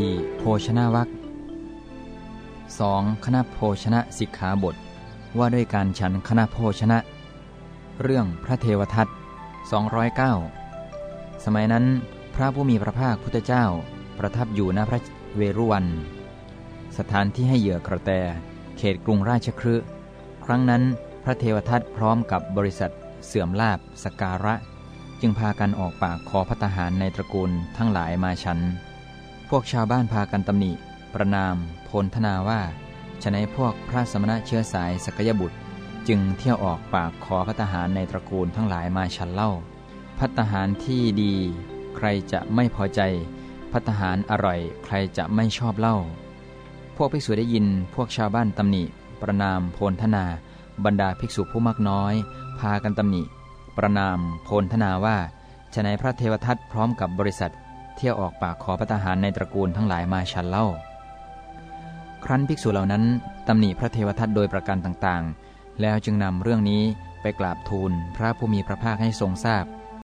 4. โภชนาวัค 2. คณะโภชนะสิกขาบท ว่าด้วยการฉันคณะโภชนะ เรื่องพระเทวทัต209 สมัยนั้นพระผู้มีพระภาคพุทธเจ้าประทับอยู่ณพระเวรุวัน สถานที่ให้เหยื่อกระแต เขตกรุงราชครืครั้งนั้นพระเทวทัตพร้อมกับบริษัทเสื่อมลาบสการะ จึงพากันออกปากขอพัตหารในตระกูลทั้งหลายมาฉัน วกชาวบ้านพากันตำหนิ ประนาม โพลธนาว่าฉนัยพวกพระสมณะเชื้อสายสกยบุตร จึงเที่ยวออกปากขอพัตหารในตระกูลทั้งหลายมาฉันเล่า พัตหารที่ดี ใครจะไม่พอใจ พัตหารอร่อย ใครจะไม่ชอบเล่า พวกภิกษุได้ยินพวกชาวบ้านตำหนิ ประนามโพลธนา บรรดาภิกษุผู้มักน้อย พากันตำหนิ ประนามโพลธนาว่าฉนัยพระเทวทัตพร้อมกับบริษัท ที่ยวออกปากขอพัตหารในตระกูลทั้งหลายมาฉันเล่า ครั้นภิกษุเหล่านั้นตำหนิพระเทวทัตโดยประการต่างๆ แล้วจึงนำเรื่องนี้ไปกราบทูลพระผู้มีพระภาคให้ทรงทราบ